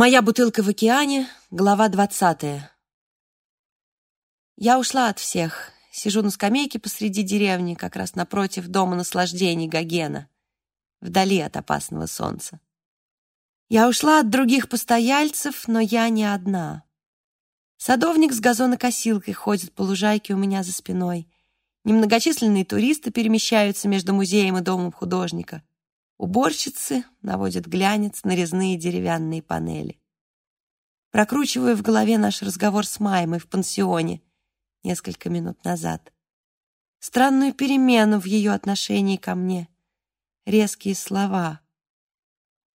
Моя бутылка в океане, глава двадцатая. Я ушла от всех. Сижу на скамейке посреди деревни, как раз напротив дома наслаждений Гогена, вдали от опасного солнца. Я ушла от других постояльцев, но я не одна. Садовник с газонокосилкой ходит по лужайке у меня за спиной. Немногочисленные туристы перемещаются между музеем и домом художника. Уборщицы наводят глянец на резные деревянные панели. Прокручиваю в голове наш разговор с Маймой в пансионе несколько минут назад. Странную перемену в ее отношении ко мне. Резкие слова.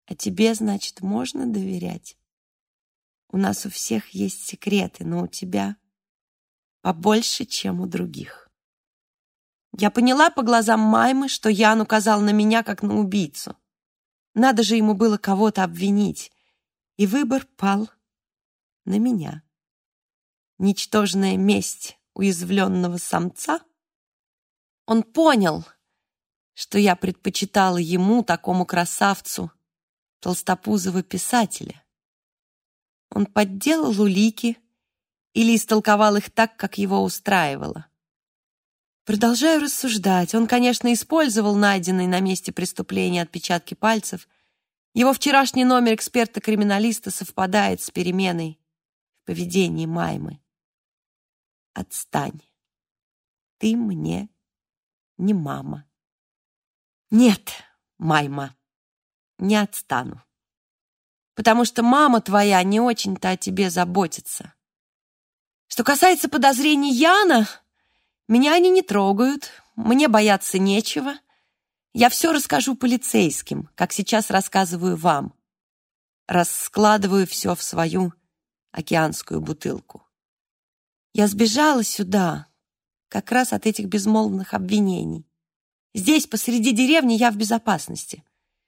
А тебе, значит, можно доверять? У нас у всех есть секреты, но у тебя побольше, чем у других. Я поняла по глазам Маймы, что Ян указал на меня как на убийцу. Надо же ему было кого-то обвинить. И выбор пал на меня. Ничтожная месть уязвленного самца? Он понял, что я предпочитала ему, такому красавцу, толстопузого писателя. Он подделал улики или истолковал их так, как его устраивало. Продолжаю рассуждать. Он, конечно, использовал найденные на месте преступления отпечатки пальцев. Его вчерашний номер эксперта-криминалиста совпадает с переменой в поведении Маймы. Отстань. Ты мне не мама. Нет, Майма, не отстану. Потому что мама твоя не очень-то о тебе заботится. Что касается подозрений Яна, меня они не трогают, мне бояться нечего. Я все расскажу полицейским, как сейчас рассказываю вам. Раскладываю все в свою океанскую бутылку. Я сбежала сюда как раз от этих безмолвных обвинений. Здесь, посреди деревни, я в безопасности.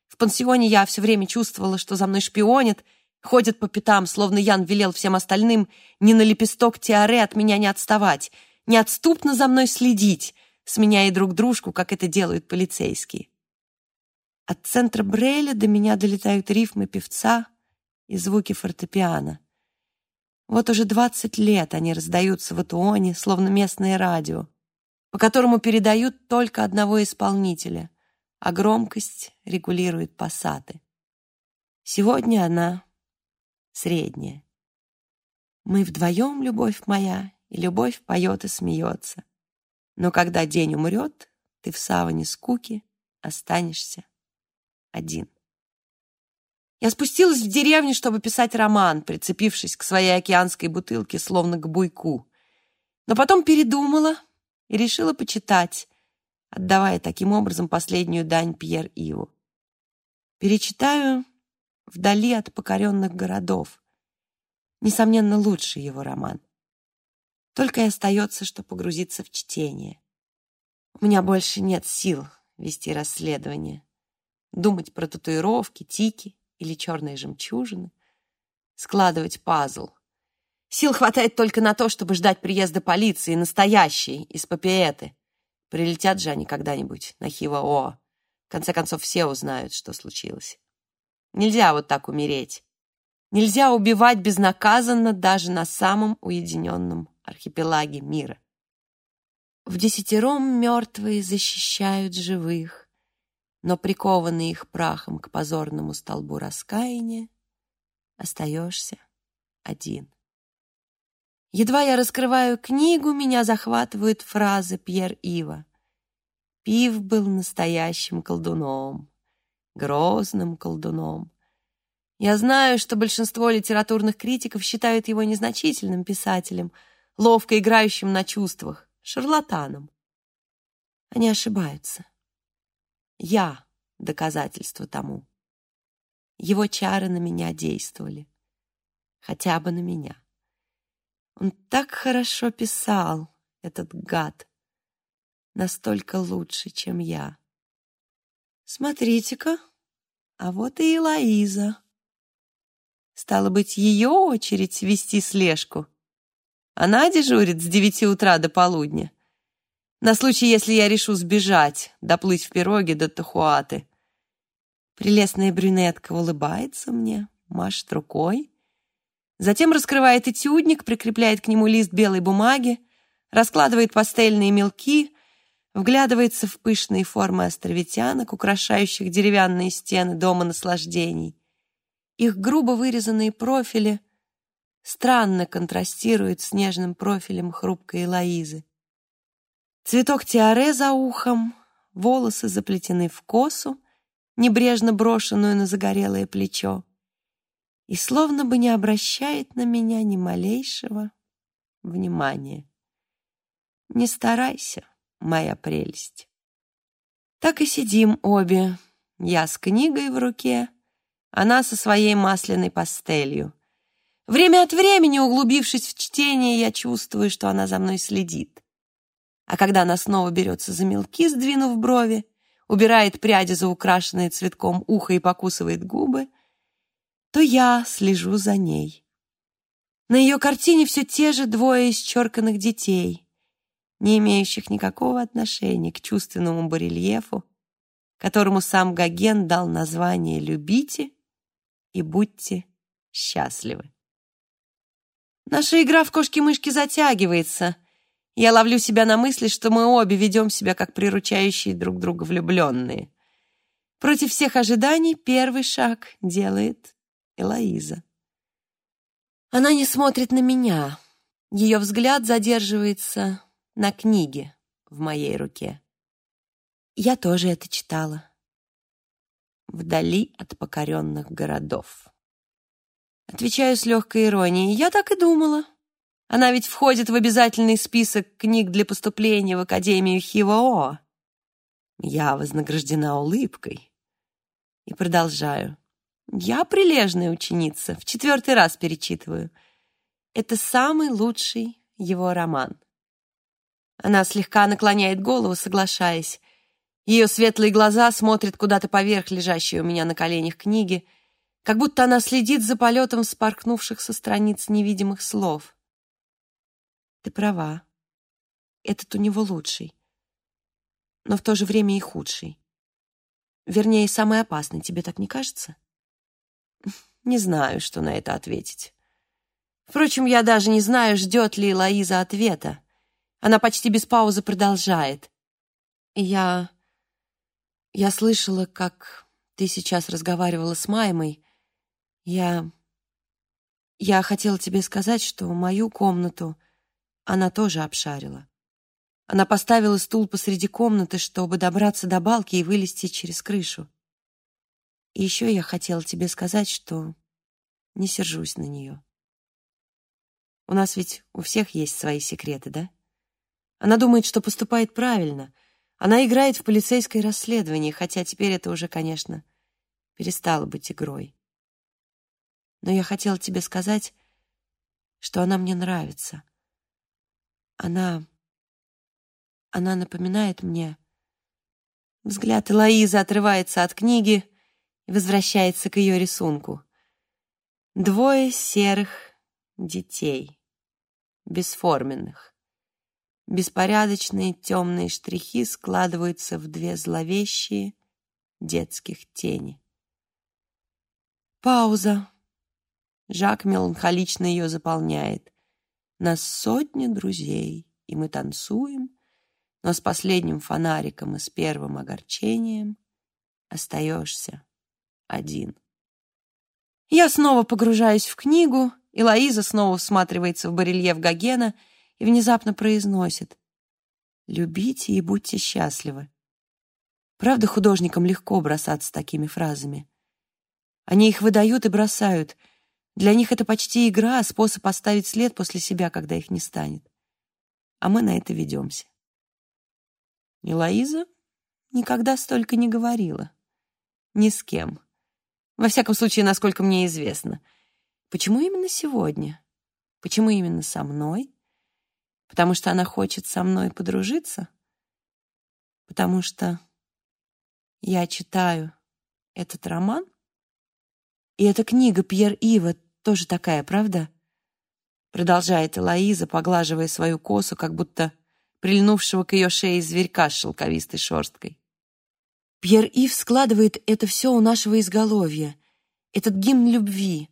В пансионе я все время чувствовала, что за мной шпионят, ходят по пятам, словно Ян велел всем остальным ни на лепесток тиаре от меня не отставать — неотступно за мной следить, сменяя друг дружку, как это делают полицейские. От центра Брейля до меня долетают рифмы певца и звуки фортепиано. Вот уже двадцать лет они раздаются в Атуоне, словно местное радио, по которому передают только одного исполнителя, а громкость регулирует пассаты. Сегодня она средняя. Мы вдвоем, любовь моя, любовь поет и смеется. Но когда день умрет, ты в саване скуки останешься один. Я спустилась в деревню, чтобы писать роман, прицепившись к своей океанской бутылке, словно к буйку. Но потом передумала и решила почитать, отдавая таким образом последнюю дань Пьер Иву. Перечитаю «Вдали от покоренных городов». Несомненно, лучший его роман. Только и остается, что погрузиться в чтение. У меня больше нет сил вести расследование, думать про татуировки, тики или черные жемчужины, складывать пазл. Сил хватает только на то, чтобы ждать приезда полиции, настоящей, из Папиэты. Прилетят же они когда-нибудь на Хива-О. В конце концов, все узнают, что случилось. Нельзя вот так умереть. Нельзя убивать безнаказанно даже на самом уединенном архипелаге мира. В десятером мертвые защищают живых, но прикованный их прахом к позорному столбу раскаяния остаешься один. Едва я раскрываю книгу, меня захватывают фразы Пьер Ива. Пив был настоящим колдуном, грозным колдуном. Я знаю, что большинство литературных критиков считают его незначительным писателем — ловко играющим на чувствах, шарлатаном. Они ошибаются. Я — доказательство тому. Его чары на меня действовали. Хотя бы на меня. Он так хорошо писал, этот гад. Настолько лучше, чем я. Смотрите-ка, а вот и Элоиза. Стало быть, ее очередь вести слежку. Она дежурит с девяти утра до полудня. На случай, если я решу сбежать, доплыть в пироге до Тахуаты. Прелестная брюнетка улыбается мне, машет рукой. Затем раскрывает этюдник, прикрепляет к нему лист белой бумаги, раскладывает пастельные мелки, вглядывается в пышные формы островитянок, украшающих деревянные стены дома наслаждений. Их грубо вырезанные профили странно контрастируют с нежным профилем хрупкой Элоизы. Цветок тиаре за ухом, волосы заплетены в косу, небрежно брошенную на загорелое плечо, и словно бы не обращает на меня ни малейшего внимания. Не старайся, моя прелесть. Так и сидим обе, я с книгой в руке, она со своей масляной пастелью. Время от времени, углубившись в чтение, я чувствую, что она за мной следит. А когда она снова берется за мелки, сдвинув брови, убирает пряди за украшенное цветком ухо и покусывает губы, то я слежу за ней. На ее картине все те же двое исчерканных детей, не имеющих никакого отношения к чувственному барельефу, которому сам Гоген дал название «Любите» и будьте счастливы. Наша игра в кошки-мышки затягивается. Я ловлю себя на мысли, что мы обе ведем себя как приручающие друг друга влюбленные. Против всех ожиданий первый шаг делает Элоиза. Она не смотрит на меня. Ее взгляд задерживается на книге в моей руке. Я тоже это читала вдали от покоренных городов. Отвечаю с легкой иронией. Я так и думала. Она ведь входит в обязательный список книг для поступления в Академию Хивоо. Я вознаграждена улыбкой. И продолжаю. Я прилежная ученица, в четвертый раз перечитываю. Это самый лучший его роман. Она слегка наклоняет голову, соглашаясь. Ее светлые глаза смотрят куда-то поверх лежащей у меня на коленях книги, как будто она следит за полетом споркнувших со страниц невидимых слов. Ты права. Этот у него лучший, но в то же время и худший. Вернее, самый опасный, тебе так не кажется? Не знаю, что на это ответить. Впрочем, я даже не знаю, ждет ли Лоиза ответа. Она почти без паузы продолжает. Я я слышала, как ты сейчас разговаривала с Маймой. Я... Я хотела тебе сказать, что мою комнату она тоже обшарила. Она поставила стул посреди комнаты, чтобы добраться до балки и вылезти через крышу. И еще я хотела тебе сказать, что не сержусь на нее. У нас ведь у всех есть свои секреты, да? Она думает, что поступает правильно — она играет в полицейское расследование, хотя теперь это уже, конечно, перестало быть игрой. Но я хотела тебе сказать, что она мне нравится. Она... Она напоминает мне... Взгляд Элоизы отрывается от книги и возвращается к ее рисунку. Двое серых детей, бесформенных. Беспорядочные темные штрихи складываются в две зловещие детских тени. Пауза. Жак меланхолично ее заполняет. Нас сотни друзей, и мы танцуем, но с последним фонариком и с первым огорчением остаешься один. Я снова погружаюсь в книгу, и Лоиза снова всматривается в барельеф Гогена — и внезапно произносит «Любите и будьте счастливы». Правда, художникам легко бросаться такими фразами. Они их выдают и бросают. Для них это почти игра, способ оставить след после себя, когда их не станет. А мы на это ведемся. И Лоиза никогда столько не говорила. Ни с кем. Во всяком случае, насколько мне известно. Почему именно сегодня? Почему именно со мной? Потому что она хочет со мной подружиться? Потому что я читаю этот роман? И эта книга Пьер Ива тоже такая, правда? Продолжает Элоиза, поглаживая свою косу, как будто прильнувшего к ее шее зверька с шелковистой шерсткой. Пьер Ив складывает это все у нашего изголовья. Этот гимн любви.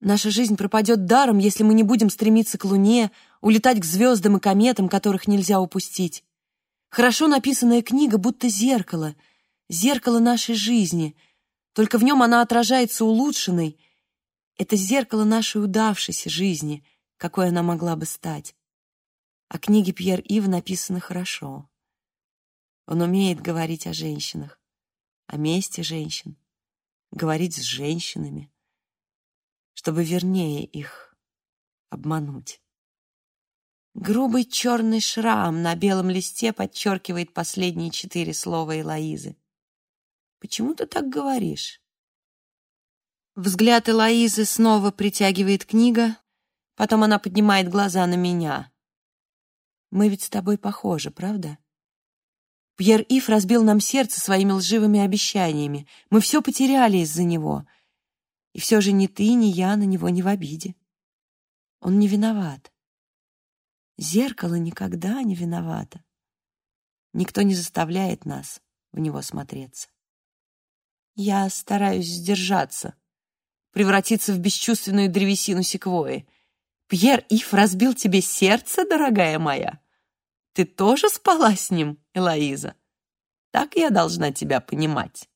Наша жизнь пропадет даром, если мы не будем стремиться к луне, улетать к звездам и кометам, которых нельзя упустить. Хорошо написанная книга будто зеркало, зеркало нашей жизни, только в нем она отражается улучшенной. Это зеркало нашей удавшейся жизни, какой она могла бы стать. А книги Пьер Ив написаны хорошо. Он умеет говорить о женщинах, о месте женщин, говорить с женщинами, чтобы вернее их обмануть. Грубый черный шрам на белом листе подчеркивает последние четыре слова Элоизы. «Почему ты так говоришь?» Взгляд Элоизы снова притягивает книга, потом она поднимает глаза на меня. «Мы ведь с тобой похожи, правда?» Пьер Ив разбил нам сердце своими лживыми обещаниями. Мы все потеряли из-за него. И все же ни ты, ни я на него не в обиде. Он не виноват. Зеркало никогда не виновато. Никто не заставляет нас в него смотреться. Я стараюсь сдержаться, превратиться в бесчувственную древесину секвои. Пьер Ив разбил тебе сердце, дорогая моя? Ты тоже спала с ним, Элоиза? Так я должна тебя понимать.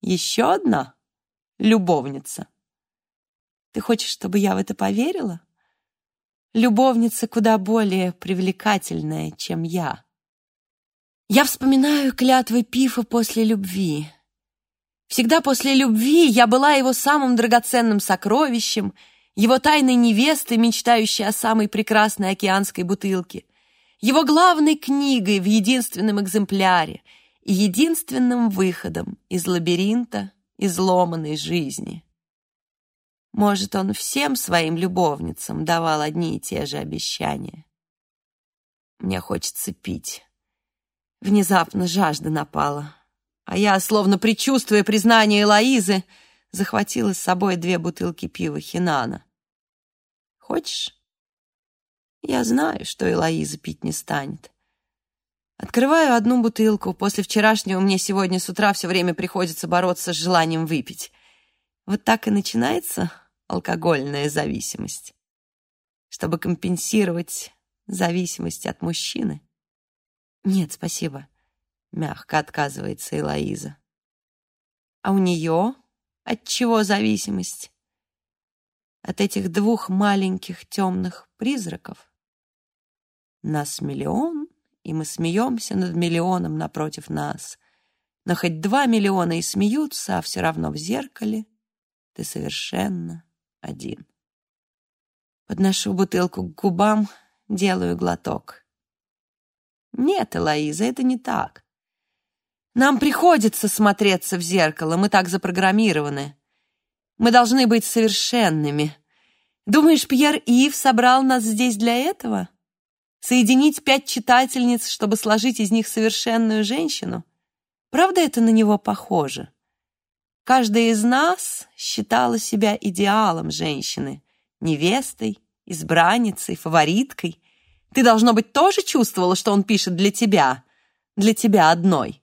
Еще одна любовница. Ты хочешь, чтобы я в это поверила? Любовница куда более привлекательная, чем я. Я вспоминаю клятвы Пифа после любви. Всегда после любви я была его самым драгоценным сокровищем, его тайной невестой, мечтающей о самой прекрасной океанской бутылке — его главной книгой в единственном экземпляре и единственным выходом из лабиринта изломанной жизни. Может, он всем своим любовницам давал одни и те же обещания. Мне хочется пить. Внезапно жажда напала, а я, словно предчувствуя признание Элоизы, захватила с собой две бутылки пива Хинана. Хочешь? Я знаю, что Элоиза пить не станет. Открываю одну бутылку. После вчерашнего мне сегодня с утра все время приходится бороться с желанием выпить. Вот так и начинается алкогольная зависимость. Чтобы компенсировать зависимость от мужчины. Нет, спасибо. Мягко отказывается Элоиза. А у нее от чего зависимость? От этих двух маленьких темных призраков? Нас миллион, и мы смеемся над миллионом напротив нас. Но хоть два миллиона и смеются, а все равно в зеркале ты совершенно один. Подношу бутылку к губам, делаю глоток. Нет, Элоиза, это не так. Нам приходится смотреться в зеркало, мы так запрограммированы. Мы должны быть совершенными. Думаешь, Пьер Ив собрал нас здесь для этого? соединить пять читательниц, чтобы сложить из них совершенную женщину? Правда это на него похоже? Каждая из нас считала себя идеалом женщины, невестой, избранницей, фавориткой. Ты, должно быть, тоже чувствовала, что он пишет для тебя, для тебя одной.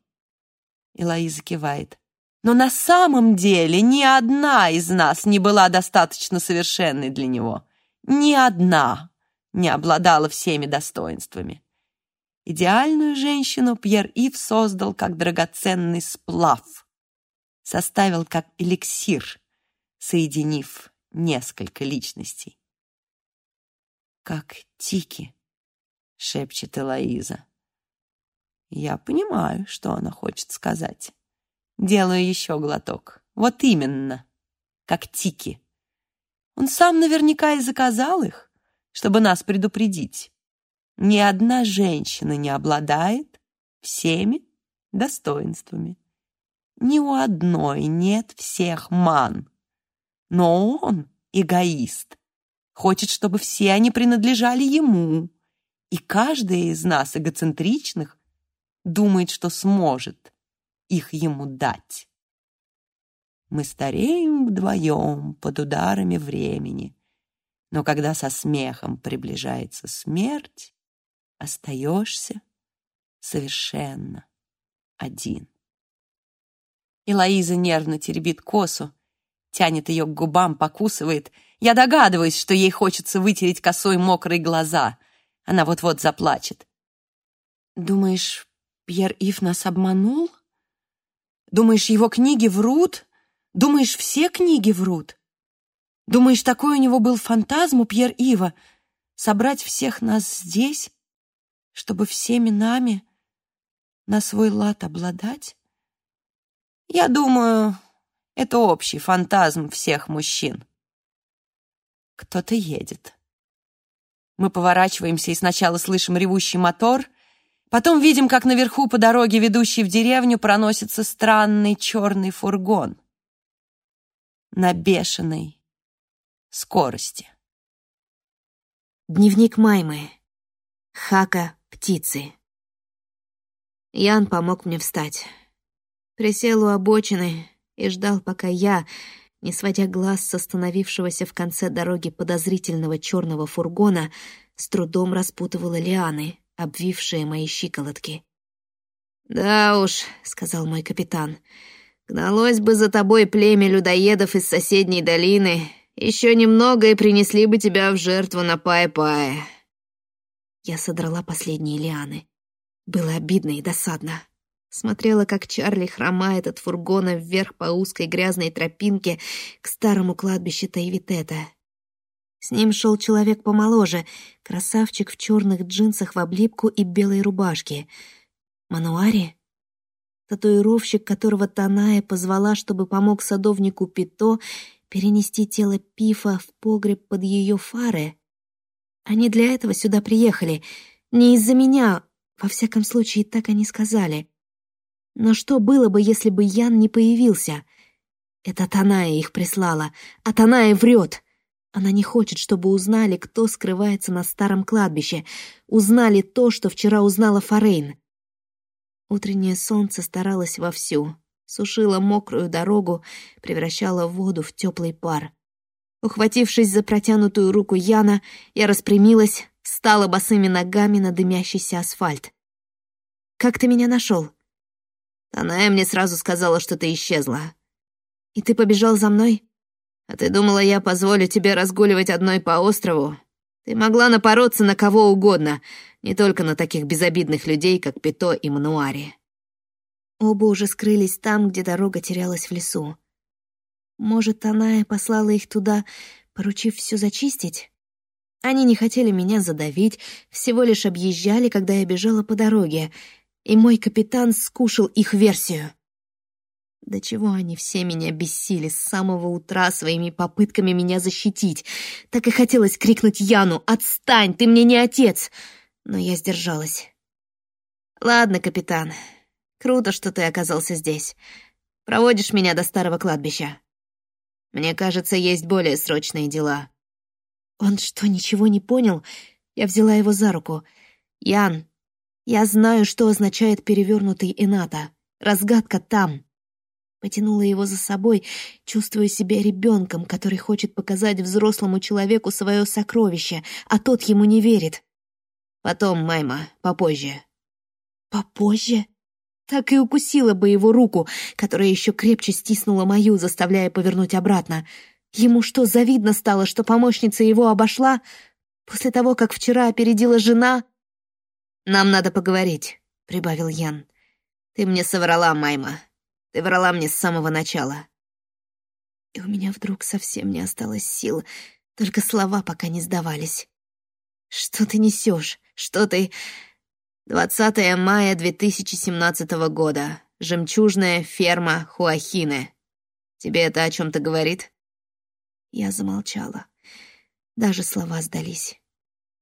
Элоиза кивает. Но на самом деле ни одна из нас не была достаточно совершенной для него. Ни одна не обладала всеми достоинствами. Идеальную женщину Пьер Ив создал как драгоценный сплав, составил как эликсир, соединив несколько личностей. «Как тики», — шепчет Элоиза. Я понимаю, что она хочет сказать. Делаю еще глоток. Вот именно, как тики. Он сам наверняка и заказал их чтобы нас предупредить. Ни одна женщина не обладает всеми достоинствами. Ни у одной нет всех ман. Но он, эгоист, хочет, чтобы все они принадлежали ему. И каждая из нас, эгоцентричных, думает, что сможет их ему дать. Мы стареем вдвоем под ударами времени, но когда со смехом приближается смерть, остаешься совершенно один. Элоиза нервно теребит косу, Тянет ее к губам, покусывает. Я догадываюсь, что ей хочется вытереть косой мокрые глаза. Она вот-вот заплачет. Думаешь, Пьер Ив нас обманул? Думаешь, его книги врут? Думаешь, все книги врут? Думаешь, такой у него был фантазм у Пьер Ива — собрать всех нас здесь, чтобы всеми нами на свой лад обладать? Я думаю, это общий фантазм всех мужчин. Кто-то едет. Мы поворачиваемся и сначала слышим ревущий мотор, потом видим, как наверху по дороге, ведущей в деревню, проносится странный черный фургон на бешеной скорости. Дневник Маймы. Хака птицы. Ян помог мне встать. Присел у обочины и ждал, пока я, не сводя глаз с остановившегося в конце дороги подозрительного черного фургона, с трудом распутывала лианы, обвившие мои щиколотки. «Да уж», — сказал мой капитан, — «гналось бы за тобой племя людоедов из соседней долины, еще немного и принесли бы тебя в жертву на пае-пае». Я содрала последние лианы. Было обидно и досадно. Смотрела, как Чарли хромает от фургона вверх по узкой грязной тропинке к старому кладбищу Тайвитета. С ним шел человек помоложе, красавчик в черных джинсах в облипку и белой рубашке. Мануари? Татуировщик, которого Таная позвала, чтобы помог садовнику Пито перенести тело Пифа в погреб под ее фары. Они для этого сюда приехали. Не из-за меня, во всяком случае, так они сказали. Но что было бы, если бы Ян не появился? Это Таная их прислала, а Таная врет. Она не хочет, чтобы узнали, кто скрывается на старом кладбище, узнали то, что вчера узнала Форейн. Утреннее солнце старалось вовсю, сушила мокрую дорогу, превращала воду в теплый пар. Ухватившись за протянутую руку Яна, я распрямилась, встала босыми ногами на дымящийся асфальт. «Как ты меня нашел?» Она мне сразу сказала, что ты исчезла. И ты побежал за мной? А ты думала, я позволю тебе разгуливать одной по острову? Ты могла напороться на кого угодно, не только на таких безобидных людей, как Пито и Мануари. Оба уже скрылись там, где дорога терялась в лесу. Может, она и послала их туда, поручив все зачистить? Они не хотели меня задавить, всего лишь объезжали, когда я бежала по дороге, и мой капитан скушал их версию. До чего они все меня бесили с самого утра своими попытками меня защитить. Так и хотелось крикнуть Яну «Отстань, ты мне не отец!» Но я сдержалась. «Ладно, капитан, Круто, что ты оказался здесь. Проводишь меня до старого кладбища. Мне кажется, есть более срочные дела». Он что, ничего не понял? Я взяла его за руку. «Ян, я знаю, что означает перевернутый Эната. Разгадка там». Потянула его за собой, чувствуя себя ребенком, который хочет показать взрослому человеку свое сокровище, а тот ему не верит. «Потом, Майма, попозже». «Попозже?» так и укусила бы его руку, которая еще крепче стиснула мою, заставляя повернуть обратно. Ему что, завидно стало, что помощница его обошла? После того, как вчера опередила жена? «Нам надо поговорить», — прибавил Ян. «Ты мне соврала, Майма. Ты врала мне с самого начала». И у меня вдруг совсем не осталось сил, только слова пока не сдавались. «Что ты несешь? Что ты...» 20 мая 2017 года. Жемчужная ферма Хуахине. Тебе это о чем-то говорит?» Я замолчала. Даже слова сдались.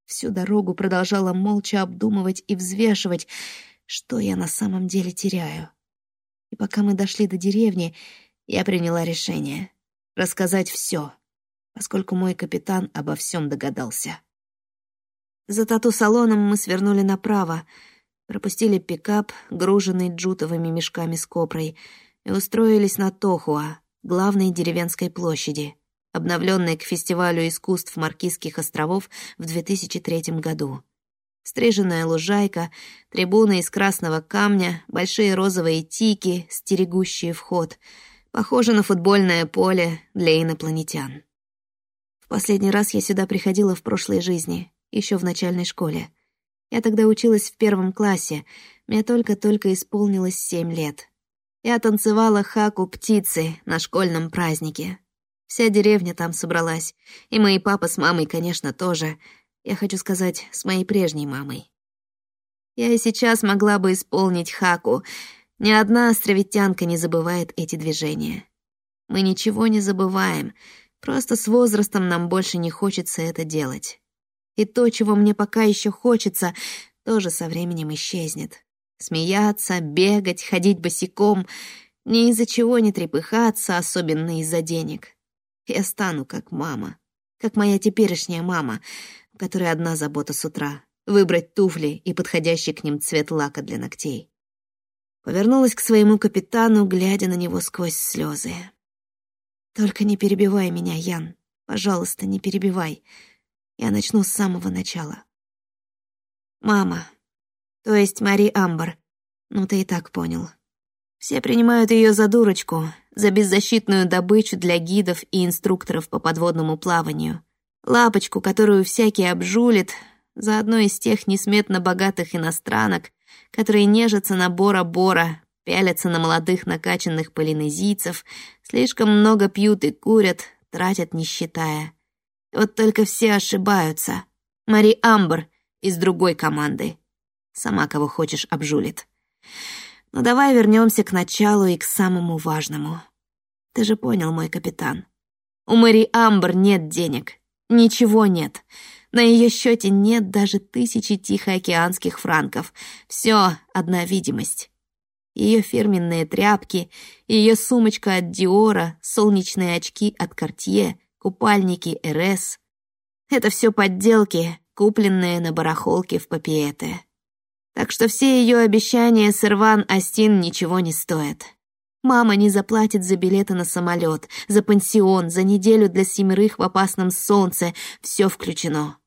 Всю дорогу продолжала молча обдумывать и взвешивать, что я на самом деле теряю. И пока мы дошли до деревни, я приняла решение — рассказать все, поскольку мой капитан обо всем догадался. За тату-салоном мы свернули направо, пропустили пикап, груженный джутовыми мешками с копрой, и устроились на Тохуа, главной деревенской площади, обновленной к фестивалю искусств Маркизских островов в 2003 году. Стриженная лужайка, трибуны из красного камня, большие розовые тики, стерегущие вход, Похоже на футбольное поле для инопланетян. В последний раз я сюда приходила в прошлой жизни, еще в начальной школе. Я тогда училась в первом классе, мне только-только исполнилось семь лет. Я танцевала хаку птицы на школьном празднике. Вся деревня там собралась, и мои папа с мамой, конечно, тоже. Я хочу сказать, с моей прежней мамой. Я и сейчас могла бы исполнить хаку. Ни одна островитянка не забывает эти движения. Мы ничего не забываем, просто с возрастом нам больше не хочется это делать. И то, чего мне пока еще хочется, тоже со временем исчезнет. Смеяться, бегать, ходить босиком, ни из-за чего не трепыхаться, особенно из-за денег. Я стану как мама, как моя теперешняя мама, которой одна забота с утра — выбрать туфли и подходящий к ним цвет лака для ногтей. Повернулась к своему капитану, глядя на него сквозь слезы. «Только не перебивай меня, Ян. Пожалуйста, не перебивай. Я начну с самого начала. Мама, то есть Мари Амбар, ну ты и так понял. Все принимают ее за дурочку, за беззащитную добычу для гидов и инструкторов по подводному плаванию. Лапочку, которую всякий обжулит, за одной из тех несметно богатых иностранок, которые нежатся на Бора-Бора, пялятся на молодых накачанных полинезийцев, слишком много пьют и курят, тратят не считая. Вот только все ошибаются. Мари Амбр из другой команды. Сама кого хочешь обжулит. Но давай вернемся к началу и к самому важному. Ты же понял, мой капитан. У Мэри Амбер нет денег. Ничего нет. На ее счете нет даже тысячи тихоокеанских франков. Все одна видимость. Ее фирменные тряпки, ее сумочка от Диора, солнечные очки от Кортье, купальники РС. Это все подделки, купленные на барахолке в Папиэте. Так что все ее обещания с Ирван Астин ничего не стоят. Мама не заплатит за билеты на самолет, за пансион, за неделю для семерых в опасном солнце. Все включено.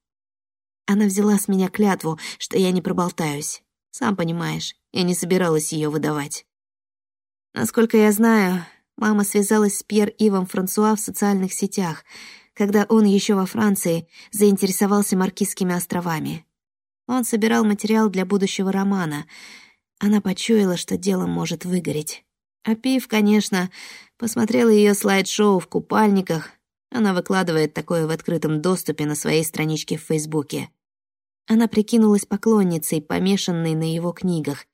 Она взяла с меня клятву, что я не проболтаюсь. Сам понимаешь, я не собиралась ее выдавать. Насколько я знаю, мама связалась с Пьер Ивом Франсуа в социальных сетях, когда он еще во Франции заинтересовался Маркизскими островами. Он собирал материал для будущего романа. Она почуяла, что дело может выгореть. А Пив, конечно, посмотрела ее слайд-шоу в купальниках. Она выкладывает такое в открытом доступе на своей страничке в Фейсбуке. Она прикинулась поклонницей, помешанной на его книгах,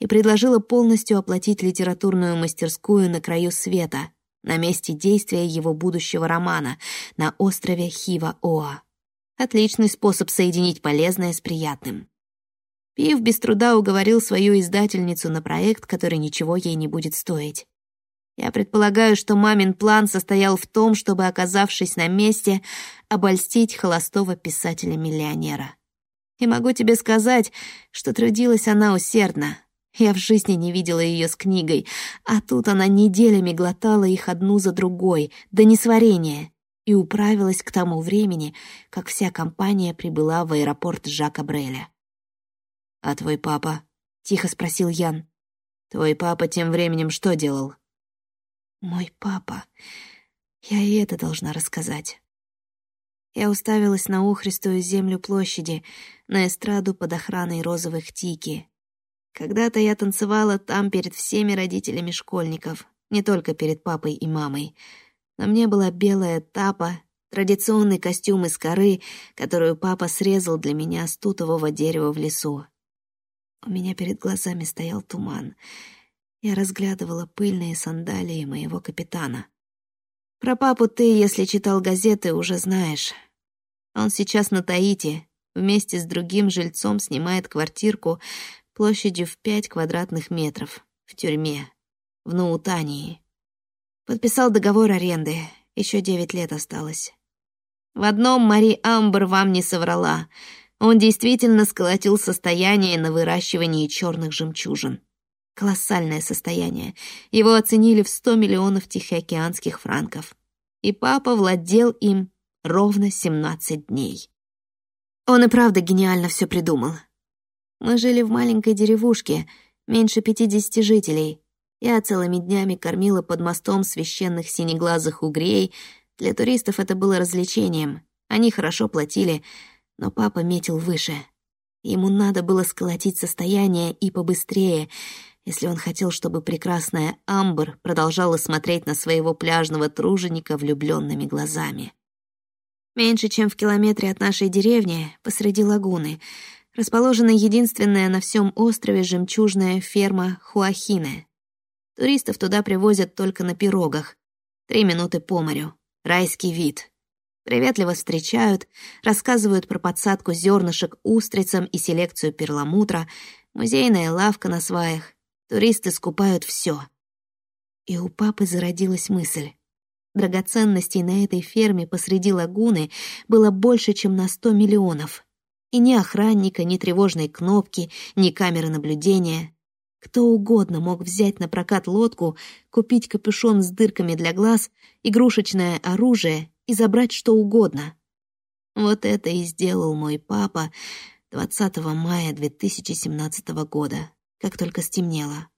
и предложила полностью оплатить литературную мастерскую на краю света, на месте действия его будущего романа, на острове Хива-Оа. Отличный способ соединить полезное с приятным. Пив без труда уговорил свою издательницу на проект, который ничего ей не будет стоить. Я предполагаю, что мамин план состоял в том, чтобы, оказавшись на месте, обольстить холостого писателя-миллионера. И могу тебе сказать, что трудилась она усердно. Я в жизни не видела ее с книгой, а тут она неделями глотала их одну за другой, до несварения, и управилась к тому времени, как вся компания прибыла в аэропорт Жака Бреля. «А твой папа?» — тихо спросил Ян. «Твой папа тем временем что делал?» «Мой папа. Я и это должна рассказать». Я уставилась на ухристую землю площади, на эстраду под охраной розовых тики. Когда-то я танцевала там перед всеми родителями школьников, не только перед папой и мамой — на мне была белая тапа, традиционный костюм из коры, которую папа срезал для меня с тутового дерева в лесу. У меня перед глазами стоял туман. Я разглядывала пыльные сандалии моего капитана. Про папу ты, если читал газеты, уже знаешь. Он сейчас на Таити, вместе с другим жильцом снимает квартирку площадью в пять квадратных метров в тюрьме, в Наутании. Подписал договор аренды. Еще девять лет осталось. В одном Мари Амбер вам не соврала. Он действительно сколотил состояние на выращивании черных жемчужин. Колоссальное состояние. Его оценили в сто миллионов тихоокеанских франков. И папа владел им ровно семнадцать дней. Он и правда гениально все придумал. Мы жили в маленькой деревушке, меньше пятидесяти жителей, Я целыми днями кормила под мостом священных синеглазых угрей. Для туристов это было развлечением. Они хорошо платили, но папа метил выше. Ему надо было сколотить состояние и побыстрее, если он хотел, чтобы прекрасная Амбер продолжала смотреть на своего пляжного труженика влюбленными глазами. Меньше чем в километре от нашей деревни, посреди лагуны, расположена единственная на всем острове жемчужная ферма Хуахине. Туристов туда привозят только на пирогах. Три минуты по морю. Райский вид. Приветливо встречают, рассказывают про подсадку зернышек устрицам и селекцию перламутра, музейная лавка на сваях. Туристы скупают все. И у папы зародилась мысль. Драгоценностей на этой ферме посреди лагуны было больше, чем на сто миллионов. И ни охранника, ни тревожной кнопки, ни камеры наблюдения. Кто угодно мог взять на прокат лодку, купить капюшон с дырками для глаз, игрушечное оружие и забрать что угодно. Вот это и сделал мой папа 20 мая 2017 года, как только стемнело.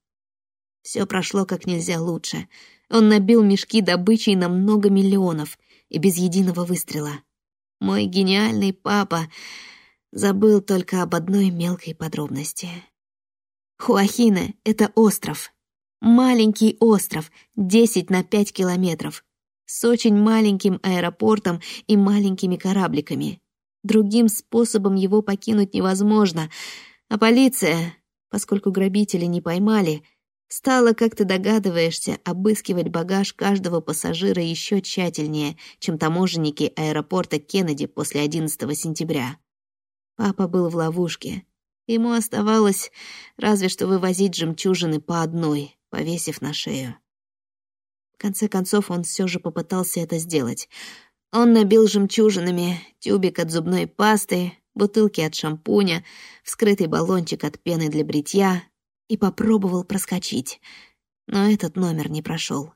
Все прошло как нельзя лучше. Он набил мешки добычей на много миллионов и без единого выстрела. Мой гениальный папа забыл только об одной мелкой подробности. Хуахина — это остров. Маленький остров, 10 на 5 километров, с очень маленьким аэропортом и маленькими корабликами. Другим способом его покинуть невозможно, а полиция, поскольку грабители не поймали, стала, как ты догадываешься, обыскивать багаж каждого пассажира еще тщательнее, чем таможенники аэропорта Кеннеди после 11 сентября. Папа был в ловушке. Ему оставалось разве что вывозить жемчужины по одной, повесив на шею. В конце концов, он все же попытался это сделать. Он набил жемчужинами тюбик от зубной пасты, бутылки от шампуня, вскрытый баллончик от пены для бритья и попробовал проскочить. Но этот номер не прошел.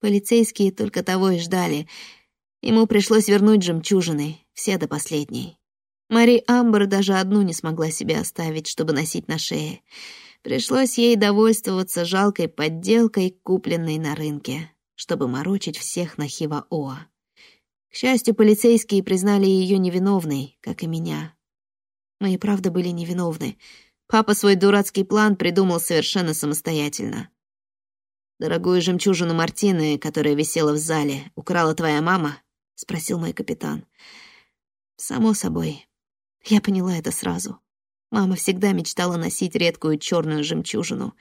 Полицейские только того и ждали. Ему пришлось вернуть жемчужины, все до последней. Мари Амбер даже одну не смогла себе оставить, чтобы носить на шее. Пришлось ей довольствоваться жалкой подделкой, купленной на рынке, чтобы морочить всех на Хива-Оа. К счастью, полицейские признали ее невиновной, как и меня. Мы и правда были невиновны. Папа свой дурацкий план придумал совершенно самостоятельно. «Дорогую жемчужину Мартины, которая висела в зале, украла твоя мама?» — спросил мой капитан. «Само собой. Я поняла это сразу. Мама всегда мечтала носить редкую черную жемчужину.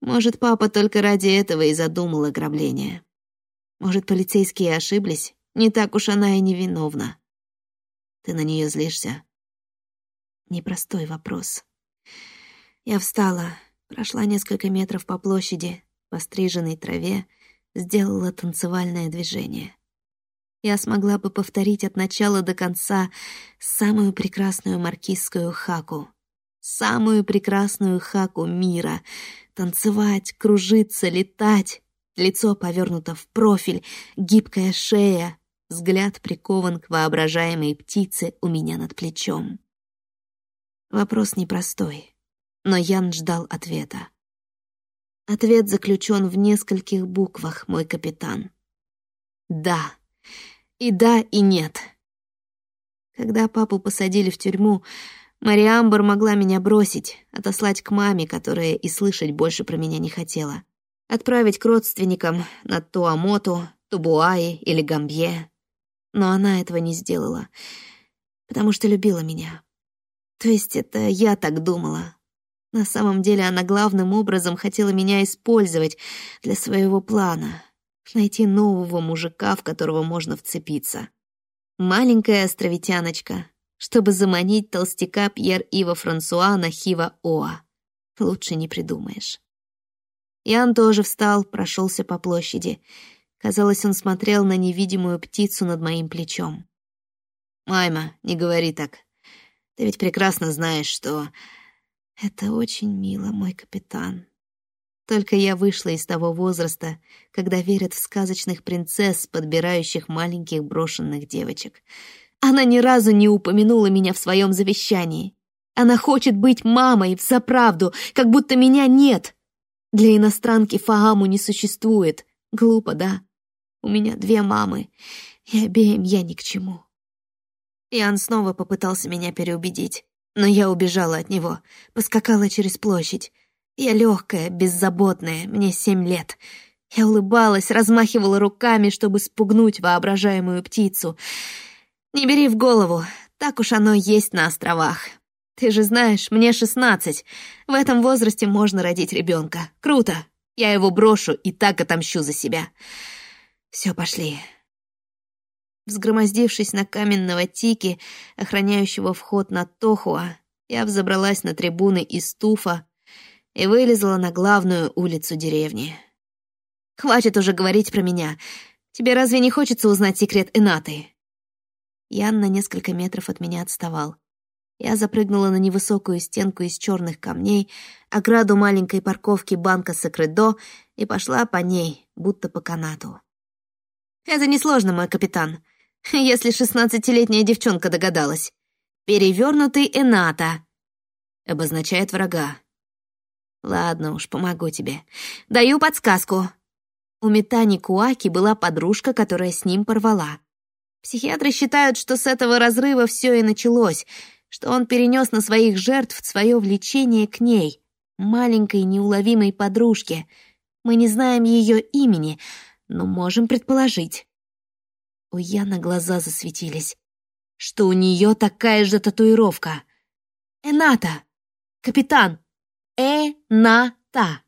Может, папа только ради этого и задумал ограбление. Может, полицейские ошиблись? Не так уж она и невиновна. Ты на нее злишься? Непростой вопрос. Я встала, прошла несколько метров по площади, по стриженной траве, сделала танцевальное движение я смогла бы повторить от начала до конца самую прекрасную маркизскую хаку. Самую прекрасную хаку мира. Танцевать, кружиться, летать. Лицо повернуто в профиль, гибкая шея, взгляд прикован к воображаемой птице у меня над плечом. Вопрос непростой, но Ян ждал ответа. Ответ заключен в нескольких буквах, мой капитан. «Да». И да, и нет. Когда папу посадили в тюрьму, Мариамбар могла меня бросить, отослать к маме, которая и слышать больше про меня не хотела. Отправить к родственникам на Туамоту, Тубуаи или Гамбье. Но она этого не сделала, потому что любила меня. То есть это я так думала. На самом деле она главным образом хотела меня использовать для своего плана — найти нового мужика, в которого можно вцепиться. Маленькая островитяночка, чтобы заманить толстяка Пьер-Ива Франсуа на Хива-Оа. Лучше не придумаешь. Ян тоже встал, прошелся по площади. Казалось, он смотрел на невидимую птицу над моим плечом. «Майма, не говори так. Ты ведь прекрасно знаешь, что...» «Это очень мило, мой капитан», только я вышла из того возраста, когда верят в сказочных принцесс, подбирающих маленьких брошенных девочек. Она ни разу не упомянула меня в своем завещании. Она хочет быть мамой, взаправду, как будто меня нет. Для иностранки Фааму не существует. Глупо, да? У меня две мамы, и обеим я ни к чему. Ян снова попытался меня переубедить, но я убежала от него, поскакала через площадь. Я легкая, беззаботная, мне семь лет. Я улыбалась, размахивала руками, чтобы спугнуть воображаемую птицу. Не бери в голову, так уж оно есть на островах. Ты же знаешь, мне шестнадцать. В этом возрасте можно родить ребенка. Круто. Я его брошу и так отомщу за себя. Все, пошли. Взгромоздившись на каменного тики, охраняющего вход на Тохуа, я взобралась на трибуны из туфа и вылезла на главную улицу деревни. «Хватит уже говорить про меня. Тебе разве не хочется узнать секрет Энаты?» Ян на несколько метров от меня отставал. Я запрыгнула на невысокую стенку из черных камней, ограду маленькой парковки банка Сакредо и пошла по ней, будто по канату. «Это несложно, мой капитан, если шестнадцатилетняя девчонка догадалась. Перевернутый Эната обозначает врага. Ладно уж, помогу тебе. Даю подсказку. У Метани Куаки была подружка, которая с ним порвала. Психиатры считают, что с этого разрыва все и началось, что он перенес на своих жертв свое влечение к ней, маленькой неуловимой подружке. Мы не знаем ее имени, но можем предположить. У Яна глаза засветились, что у нее такая же татуировка. Эната! Капитан! Э-на-та!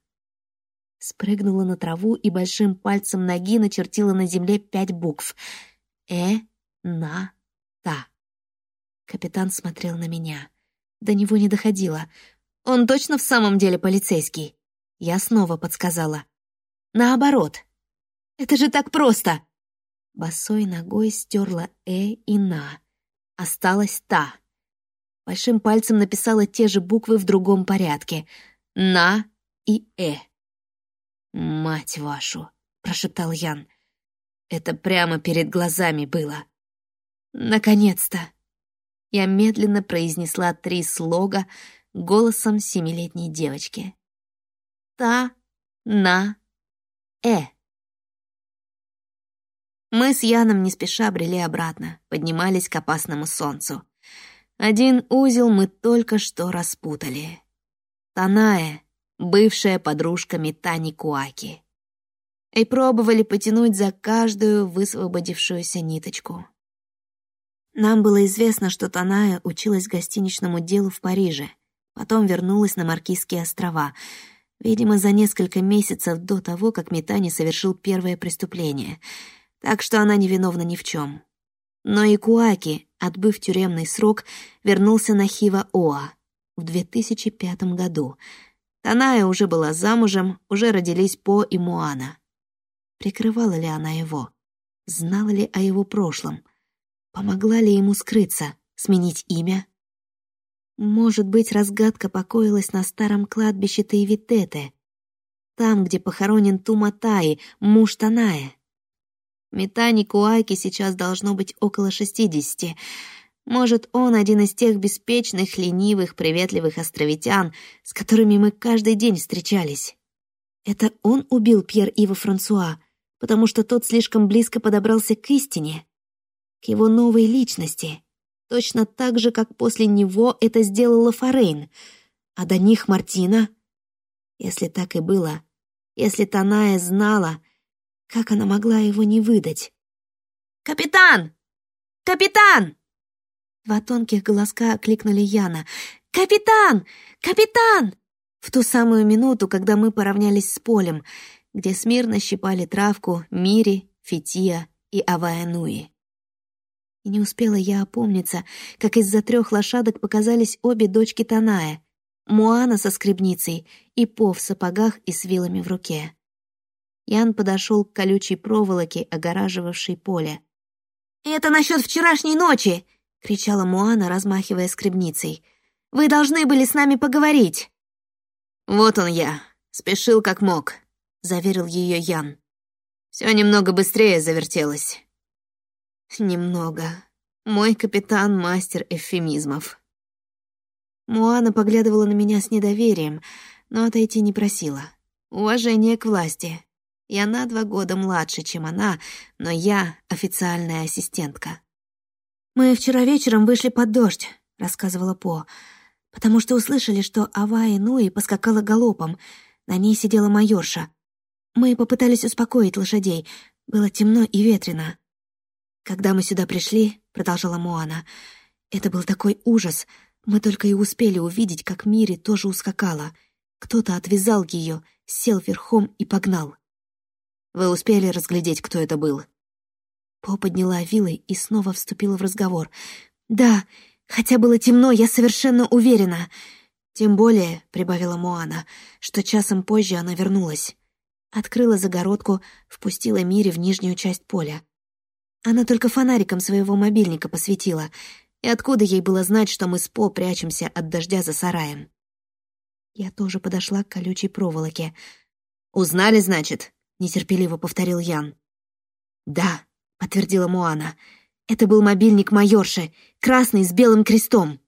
Спрыгнула на траву и большим пальцем ноги начертила на земле пять букв. Э-на-та. Капитан смотрел на меня. До него не доходило. Он точно в самом деле полицейский? Я снова подсказала. Наоборот. Это же так просто. Босой ногой стерла «э» и «на». Осталась «та». Большим пальцем написала те же буквы в другом порядке. «На» и «э». «Мать вашу!» — прошептал Ян. «Это прямо перед глазами было». «Наконец-то!» Я медленно произнесла три слога голосом семилетней девочки. «Та, на, э». Мы с Яном не спеша брели обратно, поднимались к опасному солнцу. Один узел мы только что распутали. Таная, бывшая подружка Митани Куаки. И пробовали потянуть за каждую высвободившуюся ниточку. Нам было известно, что Таная училась гостиничному делу в Париже, потом вернулась на Маркизские острова, видимо, за несколько месяцев до того, как Митани совершил первое преступление, так что она невиновна ни в чем. Но и Куаки, отбыв тюремный срок, вернулся на Хива-Оа в 2005 году. Таная уже была замужем, уже родились По и Муана. Прикрывала ли она его? Знала ли о его прошлом? Помогла ли ему скрыться, сменить имя? Может быть, разгадка покоилась на старом кладбище Таивитете, там, где похоронен Туматаи, муж Таная. Метани Куайки сейчас должно быть около шестидесяти. Может, он один из тех беспечных, ленивых, приветливых островитян, с которыми мы каждый день встречались. Это он убил Пьер Ива Франсуа, потому что тот слишком близко подобрался к истине, к его новой личности, точно так же, как после него это сделала Форейн, а до них Мартина. Если так и было, если Таная знала, как она могла его не выдать? «Капитан! Капитан!» Два тонких голоска окликнули Яна. «Капитан! Капитан!» В ту самую минуту, когда мы поравнялись с полем, где смирно щипали травку Мири, Фития и Аваянуи. И не успела я опомниться, как из-за трех лошадок показались обе дочки Таная, Муана со скребницей и По в сапогах и с вилами в руке. Ян подошел к колючей проволоке, огораживавшей поле. «Это насчет вчерашней ночи!» — кричала Муана, размахивая скребницей. «Вы должны были с нами поговорить!» «Вот он я, спешил как мог», — заверил ее Ян. «Все немного быстрее завертелось». «Немного. Мой капитан — мастер эвфемизмов». Муана поглядывала на меня с недоверием, но отойти не просила. Уважение к власти. Я на два года младше, чем она, но я официальная ассистентка. «Мы вчера вечером вышли под дождь», — рассказывала По, «потому что услышали, что Аваи Нуи поскакала галопом. На ней сидела майорша. Мы попытались успокоить лошадей. Было темно и ветрено. Когда мы сюда пришли, — продолжала Моана, — это был такой ужас. Мы только и успели увидеть, как Мири тоже ускакала. Кто-то отвязал ее, сел верхом и погнал. Вы успели разглядеть, кто это был?» По подняла вилы и снова вступила в разговор. «Да, хотя было темно, я совершенно уверена. Тем более, — прибавила Моана, — что часом позже она вернулась. Открыла загородку, впустила Мири в нижнюю часть поля. Она только фонариком своего мобильника посветила. И откуда ей было знать, что мы с По прячемся от дождя за сараем? Я тоже подошла к колючей проволоке. «Узнали, значит?» — нетерпеливо повторил Ян. «Да», — подтвердила Моана. «Это был мобильник майорши, красный с белым крестом».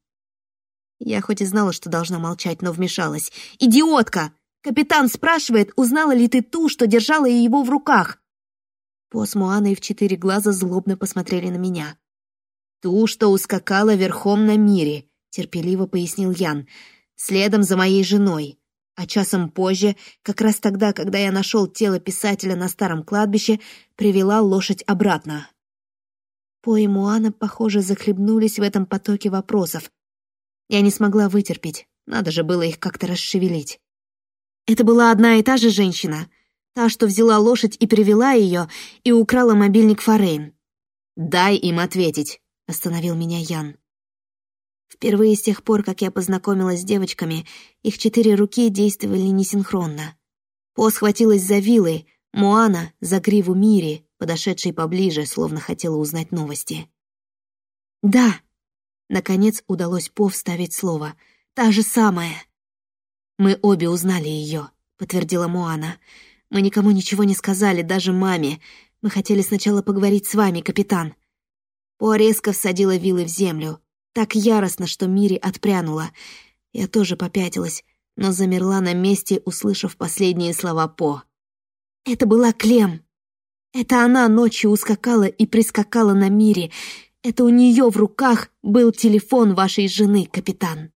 Я хоть и знала, что должна молчать, но вмешалась. «Идиотка! Капитан спрашивает, узнала ли ты ту, что держала его в руках?» По с Моаной в четыре глаза злобно посмотрели на меня. «Ту, что ускакала верхом на мире», — терпеливо пояснил Ян, «следом за моей женой. А часом позже, как раз тогда, когда я нашел тело писателя на старом кладбище, привела лошадь обратно. По и Муана, похоже, захлебнулись в этом потоке вопросов. Я не смогла вытерпеть, надо же было их как-то расшевелить. Это была одна и та же женщина, та, что взяла лошадь и привела ее, и украла мобильник Форейн. «Дай им ответить», — остановил меня Ян. Впервые с тех пор, как я познакомилась с девочками, их четыре руки действовали несинхронно. По схватилась за вилы, Моана — за гриву Мири, подошедшей поближе, словно хотела узнать новости. «Да!» — наконец удалось По вставить слово. «Та же самая!» «Мы обе узнали ее», — подтвердила Моана. «Мы никому ничего не сказали, даже маме. Мы хотели сначала поговорить с вами, капитан». По резко всадила вилы в землю, так яростно, что Мири отпрянула. Я тоже попятилась, но замерла на месте, услышав последние слова По. «Это была Клем. Это она ночью ускакала и прискакала на Мире. Это у нее в руках был телефон вашей жены, капитан».